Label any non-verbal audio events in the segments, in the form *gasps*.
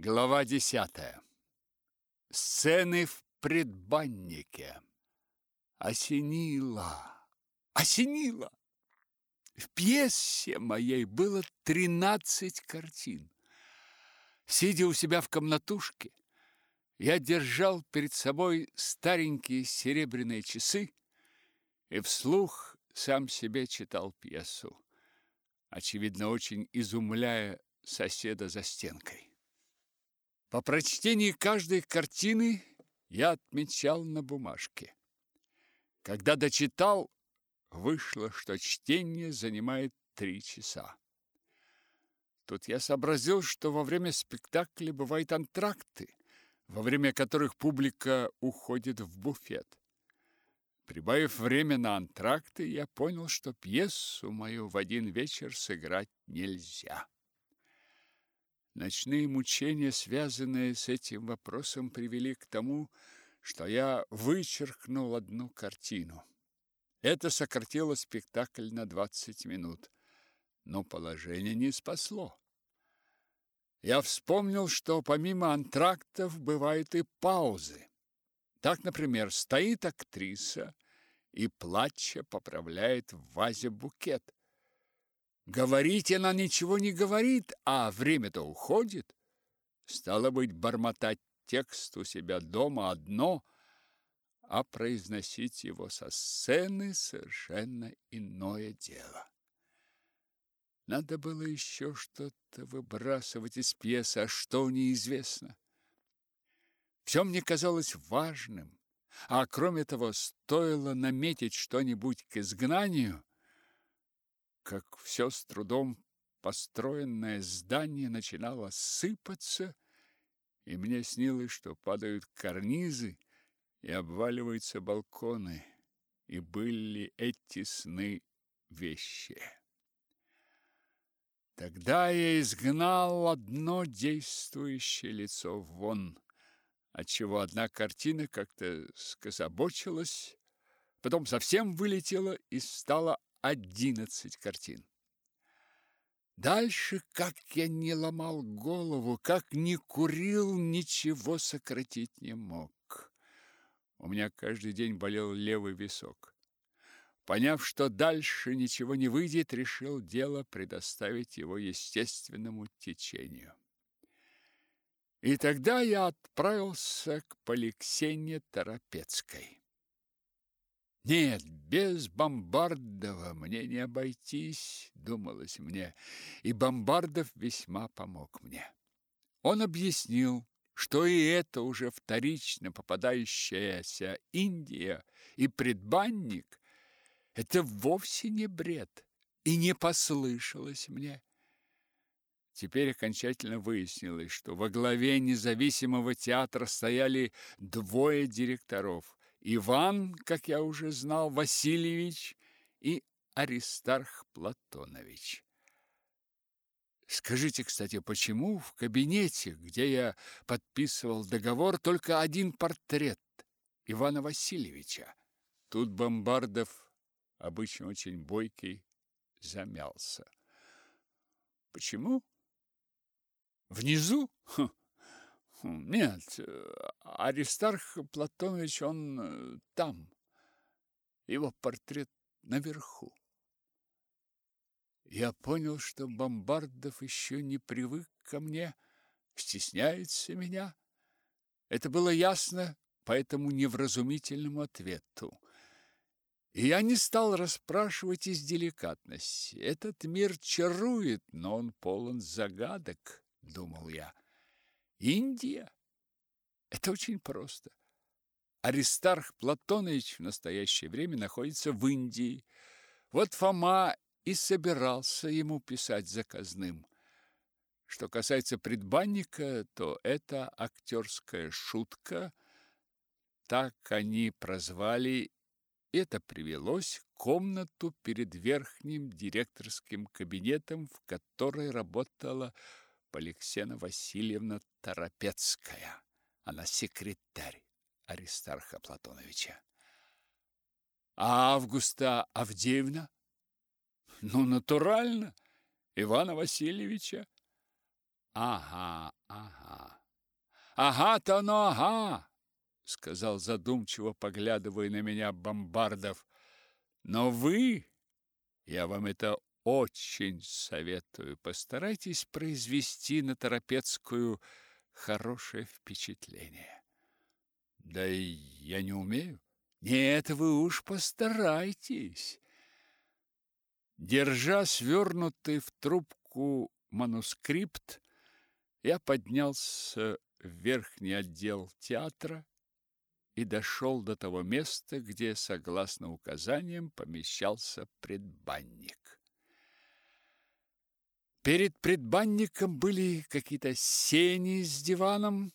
Глава десятая. Сцены в предбаннике. Осенило, осенило. В пьесе моей было тринадцать картин. Сидя у себя в комнатушке, я держал перед собой старенькие серебряные часы и вслух сам себе читал пьесу, очевидно, очень изумляя соседа за стенкой. По прочтении каждой картины я отмечал на бумажке. Когда дочитал, вышло, что чтение занимает три часа. Тут я сообразил, что во время спектакля бывают антракты, во время которых публика уходит в буфет. Прибавив время на антракты, я понял, что пьесу мою в один вечер сыграть нельзя. Ночные мучения, связанные с этим вопросом, привели к тому, что я вычеркнул одну картину. Это сократило спектакль на 20 минут, но положение не спасло. Я вспомнил, что помимо антрактов бывают и паузы. Так, например, стоит актриса и, плача, поправляет в вазе букет. Говорить она ничего не говорит, а время-то уходит. Стало быть, бормотать текст у себя дома одно, а произносить его со сцены совершенно иное дело. Надо было еще что-то выбрасывать из пьесы, а что неизвестно. Все мне казалось важным, а кроме того, стоило наметить что-нибудь к изгнанию, как все с трудом построенное здание начинало сыпаться, и мне снилось, что падают карнизы и обваливаются балконы, и были эти сны вещи. Тогда я изгнал одно действующее лицо вон, отчего одна картина как-то скособочилась, потом совсем вылетела и стала одиннадцать картин. Дальше, как я не ломал голову, как не курил, ничего сократить не мог. У меня каждый день болел левый висок. Поняв, что дальше ничего не выйдет, решил дело предоставить его естественному течению. И тогда я отправился к Поликсене Торопецкой. Нет, без Бомбардова мне не обойтись, думалось мне, и Бомбардов весьма помог мне. Он объяснил, что и это уже вторично попадающаяся Индия и предбанник – это вовсе не бред, и не послышалось мне. Теперь окончательно выяснилось, что во главе независимого театра стояли двое директоров – Иван, как я уже знал, Васильевич и Аристарх Платонович. Скажите, кстати, почему в кабинете, где я подписывал договор, только один портрет Ивана Васильевича? Тут Бомбардов, обычно очень бойкий, замялся. Почему? Внизу? Хм. Нет, Аристарх Платонович, он э, там. Его портрет наверху. Я понял, что Бомбардов еще не привык ко мне, стесняется меня. Это было ясно по этому невразумительному ответу. И я не стал расспрашивать из деликатности. Этот мир чарует, но он полон загадок, думал я. Индия? Это очень просто. Аристарх Платонович в настоящее время находится в Индии. Вот Фома и собирался ему писать заказным. Что касается предбанника, то это актерская шутка. Так они прозвали, это привелось комнату перед верхним директорским кабинетом, в которой работала Поликсена Васильевна Торопецкая. Она секретарь Аристарха Платоновича. А Августа Авдеевна? Ну, натурально, Ивана Васильевича. Ага, ага. Ага-то оно, ага, сказал задумчиво, поглядывая на меня Бомбардов. Но вы, я вам это очень советую, постарайтесь произвести на Торопецкую хорошее впечатление. Да и я не умею. Нет, вы уж постарайтесь. Держа свернутый в трубку манускрипт, я поднялся в верхний отдел театра и дошел до того места, где, согласно указаниям, помещался предбанник. Перед предбанником были какие-то сени с диваном.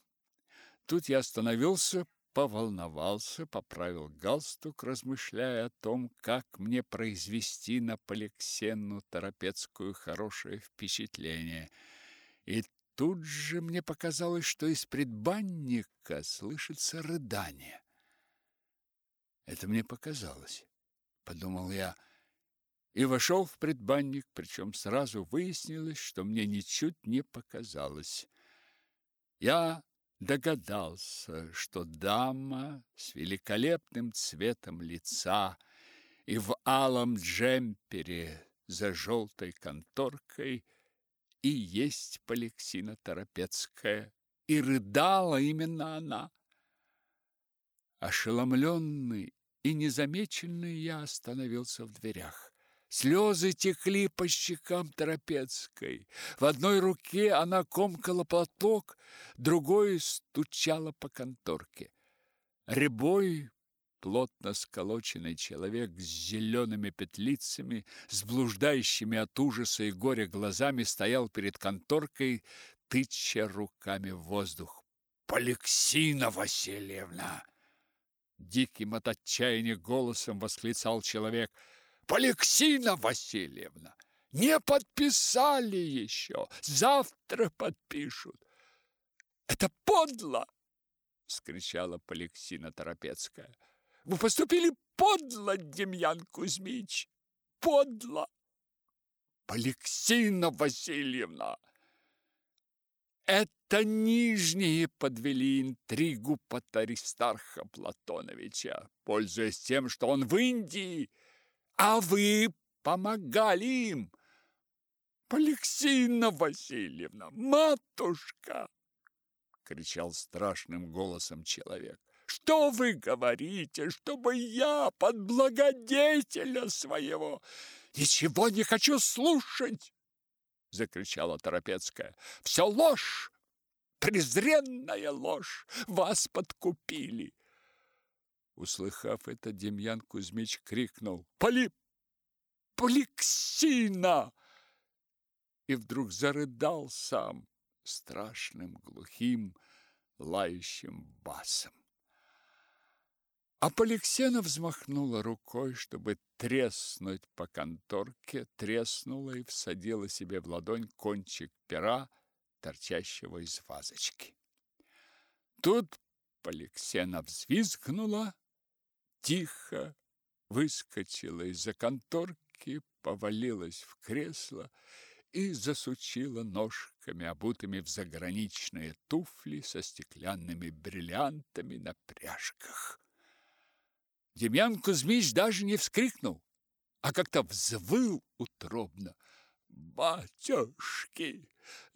Тут я остановился, поволновался, поправил галстук, размышляя о том, как мне произвести на Поликсенну Торопецкую хорошее впечатление. И тут же мне показалось, что из предбанника слышится рыдание. Это мне показалось, подумал я, и вошел в предбанник, причем сразу выяснилось, что мне ничуть не показалось. Я догадался, что дама с великолепным цветом лица и в алом джемпере за желтой конторкой и есть Поликсина Торопецкая, и рыдала именно она. Ошеломленный и незамеченный я остановился в дверях. Слезы текли по щекам Торопецкой. В одной руке она комкала платок, другой стучала по конторке. Рябой, плотно сколоченный человек с зелеными петлицами, с блуждающими от ужаса и горя глазами, стоял перед конторкой, тыча руками в воздух. «Поликсина Васильевна!» Диким от отчаяния голосом восклицал человек – Поликсина Васильевна, не подписали еще. Завтра подпишут. Это подло, скричала Поликсина Торопецкая. Вы поступили подло, Демьян Кузьмич. Подло. Поликсина Васильевна, это нижние подвели интригу под Аристарха Платоновича, пользуясь тем, что он в Индии а вы помогали им. Поликсина Васильевна, матушка, кричал страшным голосом человек. Что вы говорите, чтобы я под благодетеля своего? Ничего не хочу слушать, закричала Торопецкая. Все ложь, презренная ложь. Вас подкупили. Услыхав это, Демьян Кузьмич крикнул «Поли... Поликсина!» И вдруг зарыдал сам страшным, глухим, лающим басом. А Поликсена взмахнула рукой, чтобы треснуть по конторке, треснула и всадила себе в ладонь кончик пера, торчащего из вазочки. Тут Поликсена взвизгнула тихо выскочила из-за конторки, повалилась в кресло и засучила ножками, обутыми в заграничные туфли со стеклянными бриллиантами на пряжках. Демьян Кузьмич даже не вскрикнул, а как-то взвыл утробно. «Батюшки!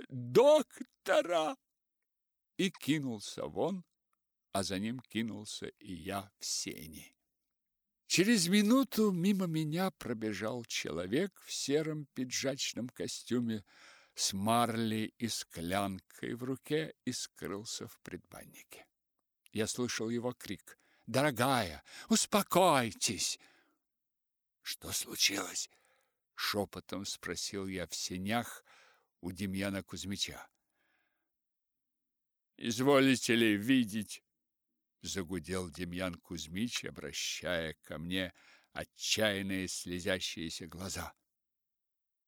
Доктора!» и кинулся вон, а за ним кинулся и я в сени. Через минуту мимо меня пробежал человек в сером пиджачном костюме с марлей и склянкой в руке и скрылся в предбаннике. Я слышал его крик: "Дорогая, успокойтесь!" Что случилось? шепотом спросил я в сенях у Демьяна Кузьмича. Изволите ли видеть загудел Демьян Кузьмич, обращая ко мне отчаянные слезящиеся глаза.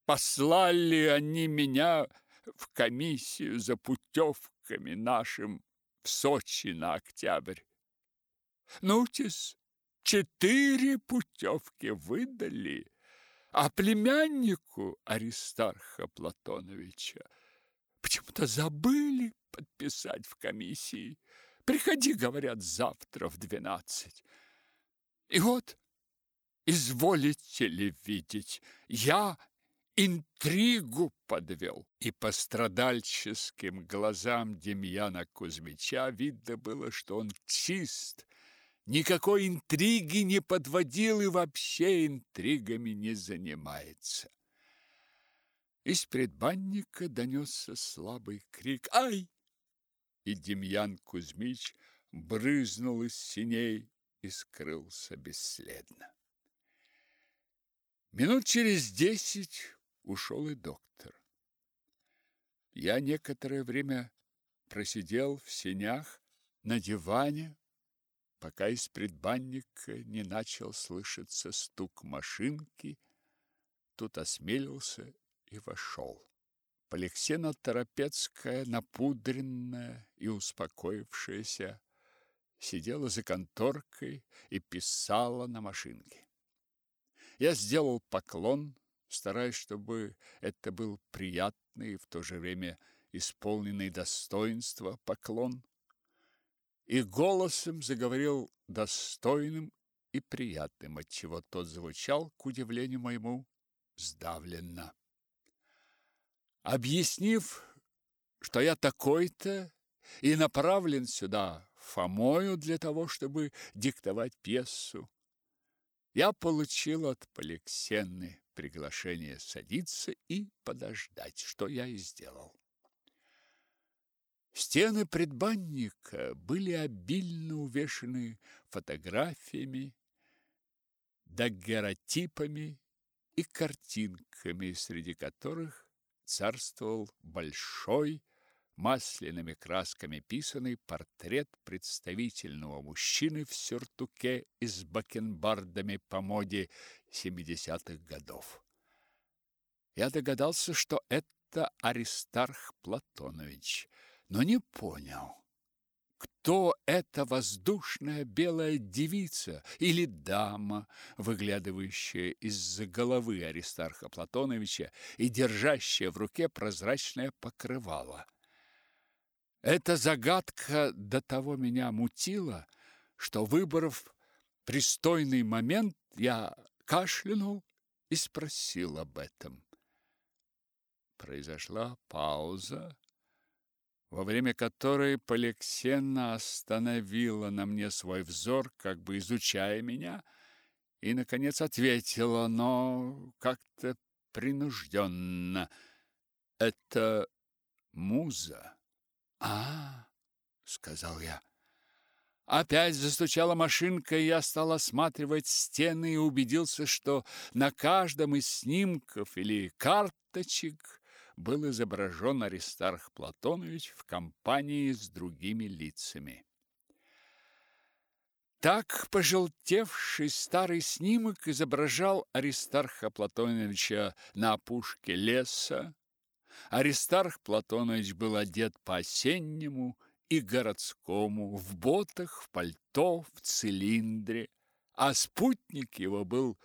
Послали они меня в комиссию за путевками нашим в Сочи на октябрь. Ну-тис, четыре путевки выдали, а племяннику Аристарха Платоновича Почему-то забыли подписать в комиссии. Приходи, говорят, завтра в двенадцать. И вот, изволите ли видеть, я интригу подвел. И по страдальческим глазам Демьяна Кузьмича видно было, что он чист, никакой интриги не подводил и вообще интригами не занимается. Из предбанника донесся слабый крик «Ай!» И Демьян Кузьмич брызнул из синей и скрылся бесследно. Минут через десять ушел и доктор. Я некоторое время просидел в сенях на диване, пока из предбанника не начал слышаться стук машинки, тут осмелился и вошел. Поликсена Торопецкая, напудренная и успокоившаяся, сидела за конторкой и писала на машинке. Я сделал поклон стараясь, чтобы это был приятный и в то же время исполненный достоинства поклон. И голосом заговорил достойным и приятным, отчего тот звучал, к удивлению моему, сдавленно. Объяснив, что я такой-то и направлен сюда Фомою для того, чтобы диктовать пьесу, я получил от Поликсены приглашение садиться и подождать, что я и сделал. Стены предбанника были обильно увешаны фотографиями, дагеротипами и картинками, среди которых царствовал большой масляными красками писанный портрет представительного мужчины в сюртуке и с бакенбардами по моде 70-х годов. Я догадался, что это Аристарх Платонович, но не понял, кто эта воздушная белая девица или дама, выглядывающая из-за головы Аристарха Платоновича и держащая в руке прозрачное покрывало. Эта загадка до того меня мутила, что, выбрав пристойный момент, я кашлянул и спросил об этом. Произошла пауза, во время которой Поликсена остановила на мне свой взор, как бы изучая меня, и, наконец, ответила, но как-то принужденно. «Это муза». А, сказал я. Опять застучала машинка, и я стал осматривать стены и убедился, что на каждом из снимков или карточек был изображен Аристарх Платонович в компании с другими лицами. Так пожелтевший старый снимок изображал Аристарха Платоновича на опушке леса, Аристарх Платонович был одет по-осеннему и городскому, в ботах, в пальто, в цилиндре, а спутник его был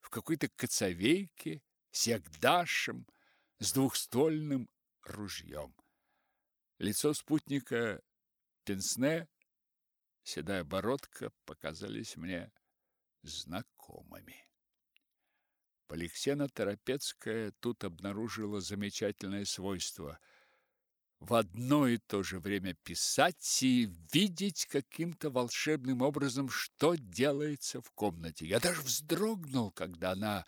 в какой-то коцовейке с ягдашем, с двухствольным ружьем. Лицо спутника пенсне, седая бородка показались мне знакомыми. Поликсена Торопецкая тут обнаружила замечательное свойство в одно и то же время писать и видеть каким-то волшебным образом, что делается в комнате. Я даже вздрогнул, когда она,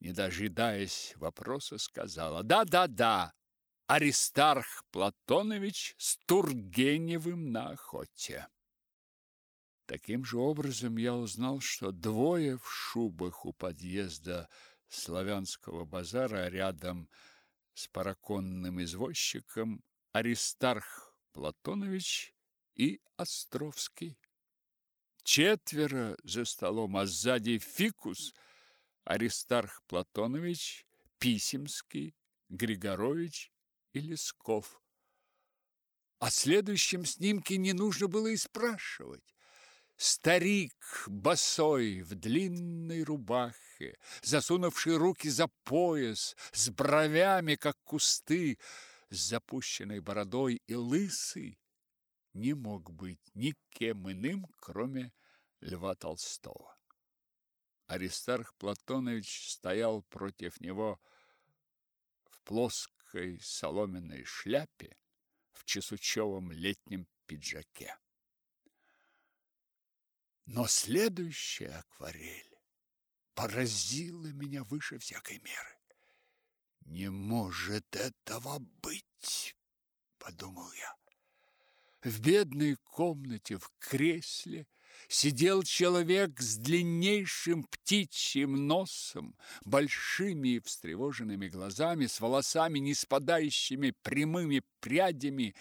не дожидаясь вопроса, сказала «Да-да-да, Аристарх Платонович с Тургеневым на охоте». Таким же образом я узнал, что двое в шубах у подъезда – славянского базара рядом с параконным извозчиком Аристарх Платонович и Островский. Четверо за столом, а сзади фикус Аристарх Платонович, Писемский, Григорович и Лесков. О следующем снимке не нужно было и спрашивать. Старик босой в длинной рубахе, засунувший руки за пояс, с бровями, как кусты, с запущенной бородой и лысый, не мог быть никем иным, кроме Льва Толстого. Аристарх Платонович стоял против него в плоской соломенной шляпе, в чесучевом летнем пиджаке. Но следующая акварель поразила меня выше всякой меры. «Не может этого быть!» — подумал я. В бедной комнате, в кресле, сидел человек с длиннейшим птичьим носом, большими и встревоженными глазами, с волосами, не спадающими прямыми прядями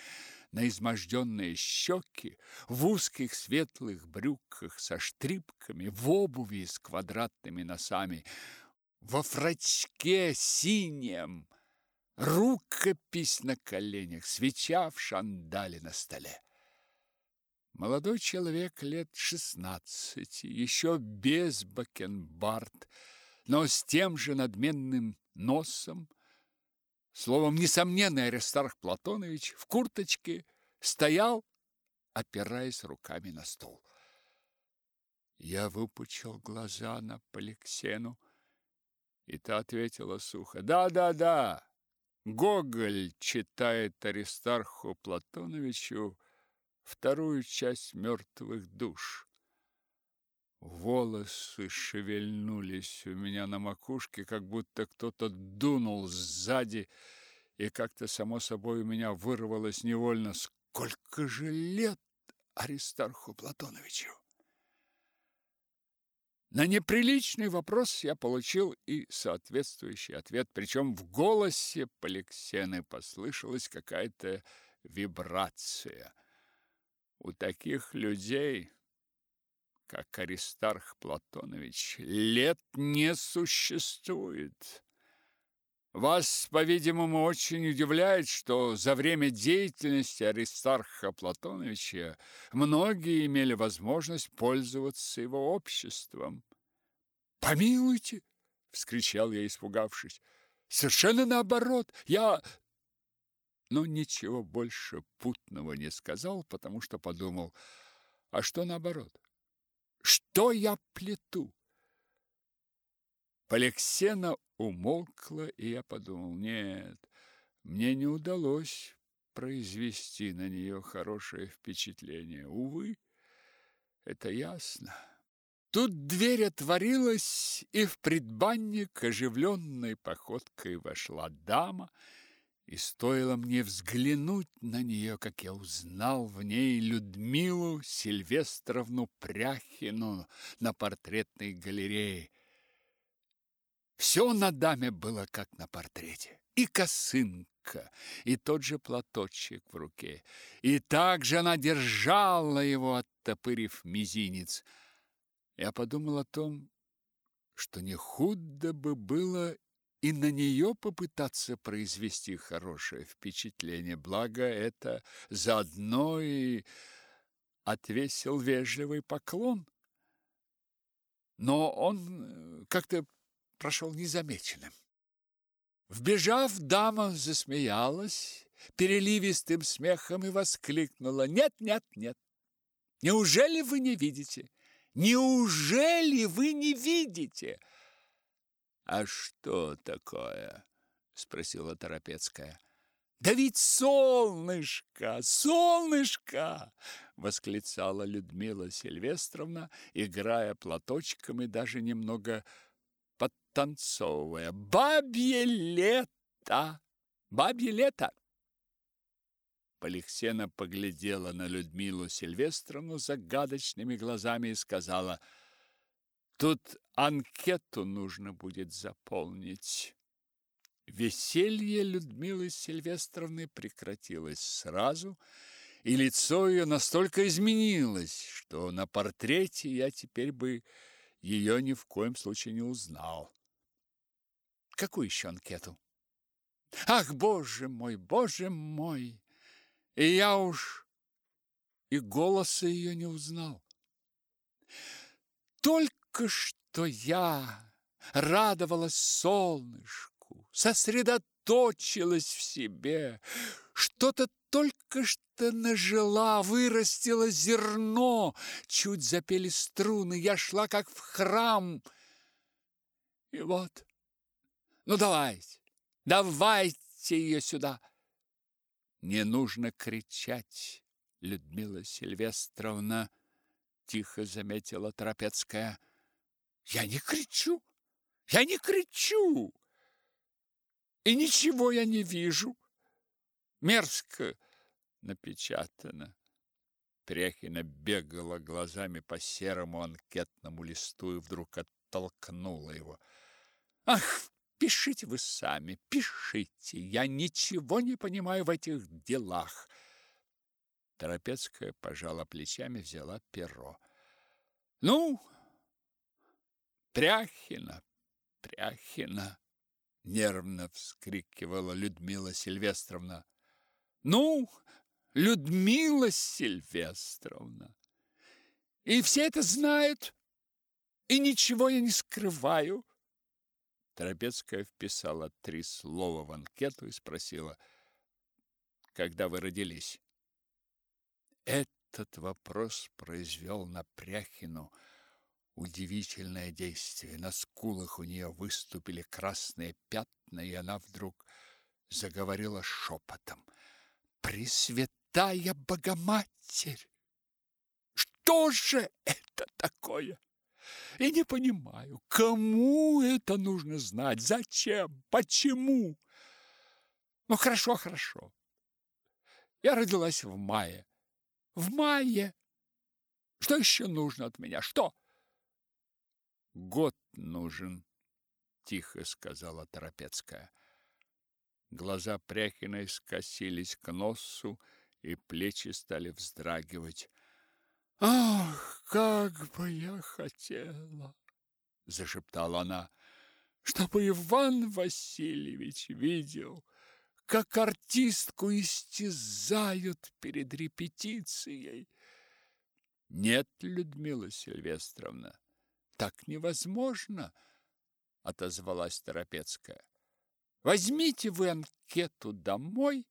на изможденные щеки, в узких светлых брюках со штрипками, в обуви с квадратными носами, во фрачке синем, рукопись на коленях, свеча в шандале на столе. Молодой человек лет шестнадцати, еще без бакенбард, но с тем же надменным носом, словом, несомненный Аристарх Платонович в курточке стоял, опираясь руками на стол. Я выпучил глаза на Поликсену, и та ответила сухо: "Да, да, да. Гоголь читает Аристарху Платоновичу вторую часть мертвых душ. Волосы шевельнулись у меня на макушке, как будто кто-то дунул сзади, и как-то само собой у меня вырвалось невольно «Сколько же лет Аристарху Платоновичу?» На неприличный вопрос я получил и соответствующий ответ, причем в голосе Поликсены послышалась какая-то вибрация – у таких людей, как Аристарх Платонович, лет не существует. Вас, по-видимому, очень удивляет, что за время деятельности Аристарха Платоновича многие имели возможность пользоваться его обществом. «Помилуйте!» — вскричал я, испугавшись. «Совершенно наоборот! Я но ничего больше путного не сказал, потому что подумал, а что наоборот? Что я плету? Полексена умолкла, и я подумал, нет, мне не удалось произвести на нее хорошее впечатление. Увы, это ясно. Тут дверь отворилась, и в предбанник оживленной походкой вошла дама – и стоило мне взглянуть на нее, как я узнал в ней Людмилу Сильвестровну Пряхину на портретной галерее. Все на даме было как на портрете. И косынка, и тот же платочек в руке. И также она держала его, оттопырив мизинец. Я подумал о том, что не худо бы было и на нее попытаться произвести хорошее впечатление. Благо это заодно и отвесил вежливый поклон. Но он э, как-то прошел незамеченным. Вбежав, дама засмеялась переливистым смехом и воскликнула: "Нет, нет, нет. Неужели вы не видите? Неужели вы не видите?" А что такое? спросила Торопецкая. Да ведь солнышко, солнышко, восклицала Людмила Сильвестровна, играя платочком и даже немного подтанцовывая. Бабье лето! Бабье лето! Полихсена поглядела на Людмилу Сильвестровну загадочными глазами и сказала: Тут анкету нужно будет заполнить. Веселье Людмилы Сильвестровны прекратилось сразу, и лицо ее настолько изменилось, что на портрете я теперь бы ее ни в коем случае не узнал. Какую еще анкету? Ах, боже мой, боже мой! И я уж и голоса ее не узнал. Только что я радовалась солнышку, сосредоточилась в себе. Что-то только что нажила, вырастило зерно. Чуть запели струны, я шла как в храм. И вот, ну давайте, давайте ее сюда. Не нужно кричать, Людмила Сильвестровна, тихо заметила Трапецкая. Я не кричу, я не кричу. И ничего я не вижу. Мерзко напечатано. Пряхина бегала глазами по серому анкетному листу и вдруг оттолкнула его. Ах, пишите вы сами, пишите. Я ничего не понимаю в этих делах. Торопецкая пожала плечами, взяла перо. Ну, Пряхина, Пряхина, нервно вскрикивала Людмила Сильвестровна. Ну, Людмила Сильвестровна. И все это знают, и ничего я не скрываю. Торопецкая вписала три слова в анкету и спросила, когда вы родились. Этот вопрос произвел на Пряхину удивительное действие. На скулах у нее выступили красные пятна, и она вдруг заговорила шепотом. «Пресвятая Богоматерь! Что же это такое? И не понимаю, кому это нужно знать, зачем, почему? Ну, хорошо, хорошо. Я родилась в мае. В мае! Что еще нужно от меня? Что?» Год нужен, тихо сказала Торопецкая. Глаза Пряхиной скосились к носу, и плечи стали вздрагивать. Ах, как бы я хотела, зашептала она, чтобы Иван Васильевич видел, как артистку истязают перед репетицией. Нет, Людмила Сильвестровна, так невозможно, отозвалась Торопецкая. Возьмите вы анкету домой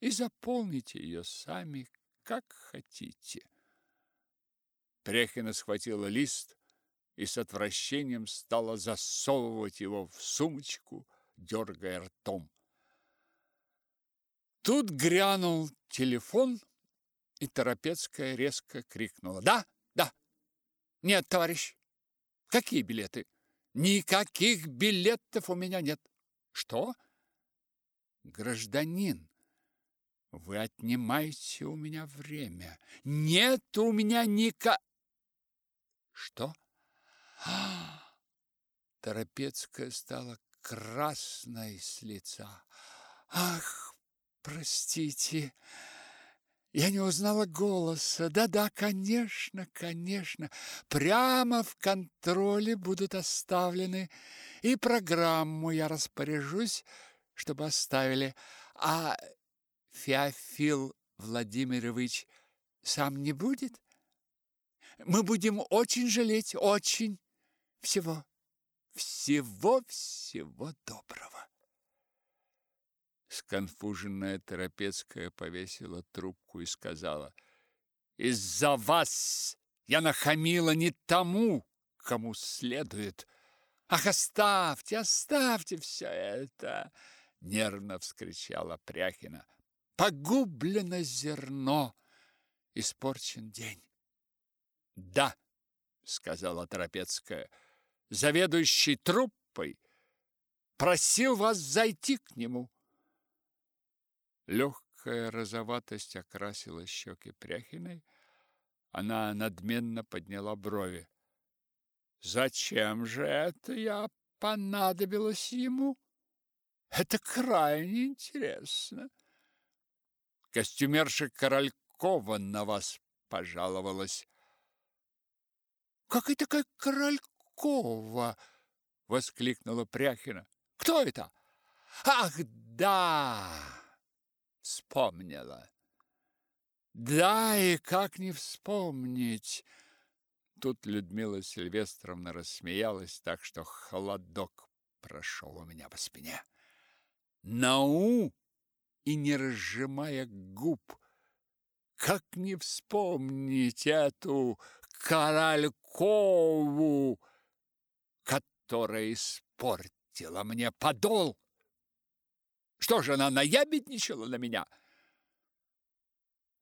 и заполните ее сами, как хотите. Прехина схватила лист и с отвращением стала засовывать его в сумочку, дергая ртом. Тут грянул телефон, и Торопецкая резко крикнула: "Да, да. Нет, товарищ. Какие билеты? Никаких билетов у меня нет. Что? Гражданин, вы отнимаете у меня время. Нет у меня ника... Что? *gasps* Торопецкая стала красной с лица. Ах, простите, я не узнала голоса. Да-да, конечно, конечно. Прямо в контроле будут оставлены. И программу я распоряжусь, чтобы оставили. А Феофил Владимирович сам не будет? Мы будем очень жалеть, очень. Всего, всего-всего доброго. Сконфуженная Торопецкая повесила трубку и сказала, «Из-за вас я нахамила не тому, кому следует. Ах, оставьте, оставьте все это!» Нервно вскричала Пряхина. «Погублено зерно, испорчен день». «Да», — сказала Торопецкая, — «заведующий труппой просил вас зайти к нему». Легкая розоватость окрасила щеки Пряхиной. Она надменно подняла брови. Зачем же это я понадобилась ему? Это крайне интересно. Костюмерша Королькова на вас пожаловалась. Как это Королькова? воскликнула Пряхина. Кто это? Ах, да! Вспомнила. Да, и как не вспомнить? Тут Людмила Сильвестровна рассмеялась так, что холодок прошел у меня по спине. на «у» и не разжимая губ. Как не вспомнить эту Королькову, которая испортила мне подол? Что же она наябедничала на меня?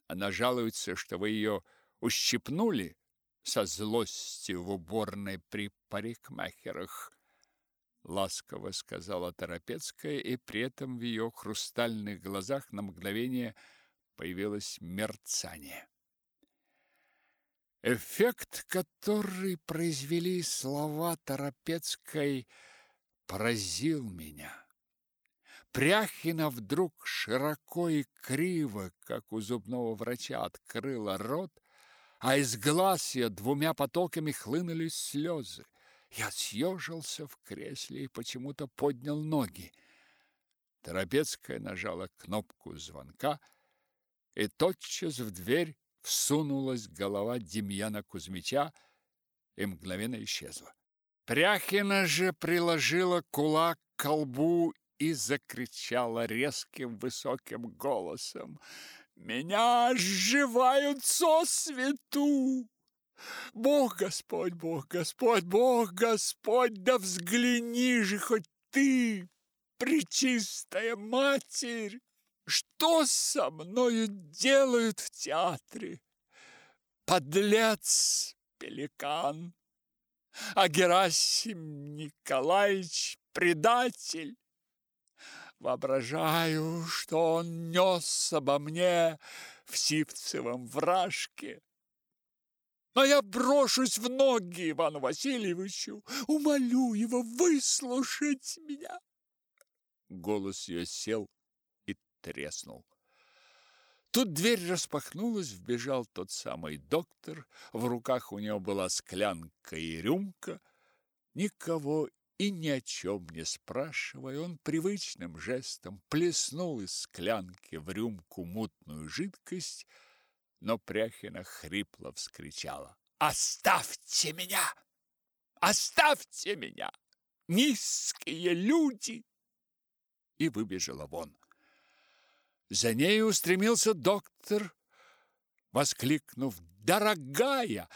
Она жалуется, что вы ее ущипнули со злостью в уборной при парикмахерах ласково сказала Торопецкая, и при этом в ее хрустальных глазах на мгновение появилось мерцание. Эффект, который произвели слова Торопецкой, поразил меня. Пряхина вдруг широко и криво, как у зубного врача, открыла рот, а из глаз ее двумя потоками хлынули слезы. Я съежился в кресле и почему-то поднял ноги. Торопецкая нажала кнопку звонка, и тотчас в дверь всунулась голова Демьяна Кузьмича и мгновенно исчезла. Пряхина же приложила кулак к колбу и закричала резким высоким голосом: "Меня сживают со свету!" Бог Господь, Бог Господь, Бог Господь, да взгляни же хоть ты, пречистая Матерь, что со мною делают в театре? Подлец пеликан, а Герасим Николаевич предатель. Воображаю, что он нес обо мне в сивцевом вражке. А я брошусь в ноги Ивану Васильевичу, умолю его выслушать меня. Голос ее сел и треснул. Тут дверь распахнулась, вбежал тот самый доктор, в руках у него была склянка и рюмка. Никого и ни о чем не спрашивая, он привычным жестом плеснул из склянки в рюмку мутную жидкость, но Пряхина хрипло вскричала: "Оставьте меня! Оставьте меня! Низкие люди!" и выбежала вон. За ней устремился доктор, воскликнув: "Дорогая!"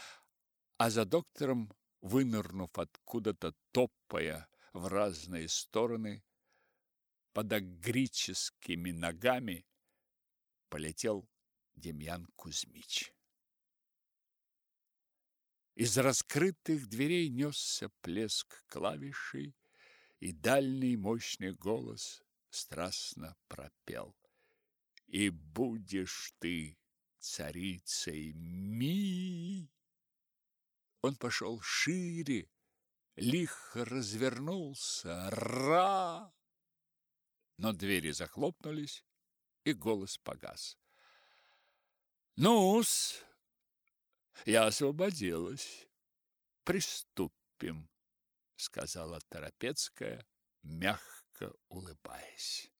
А за доктором, вынырнув откуда-то, топая в разные стороны, под агрическими ногами, полетел Демьян Кузьмич. Из раскрытых дверей несся плеск клавишей, и дальний мощный голос страстно пропел. И будешь ты царицей ми. Он пошел шире, лихо развернулся, ра! Но двери захлопнулись, и голос погас. Ну-с, я освободилась. Приступим, сказала Торопецкая, мягко улыбаясь.